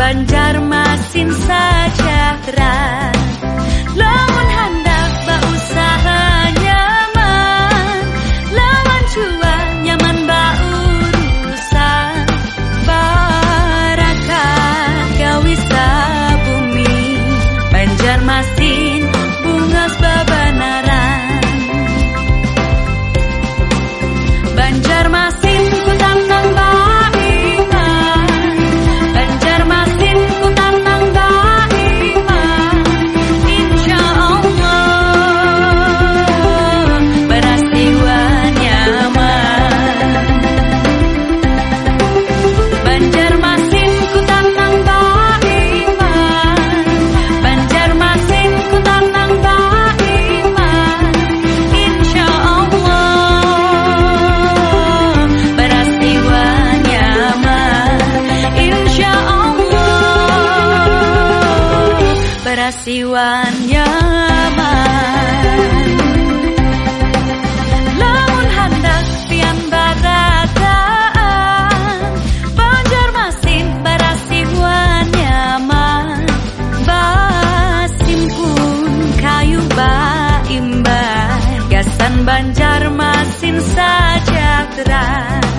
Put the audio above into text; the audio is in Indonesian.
Banjarmasin sejahtera siwan nyaman Lamun hendak tian banjar Banjarmasin barasiwan nyaman Basim pun kayu baimbah Gasan banjar masin sajak terang